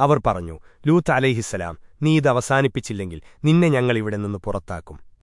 അവർ പറഞ്ഞു ലൂത്ത് അലൈഹിസ്സലാം നീ ഇത് അവസാനിപ്പിച്ചില്ലെങ്കിൽ നിന്നെ ഞങ്ങൾ ഇവിടെ നിന്ന് പുറത്താക്കും.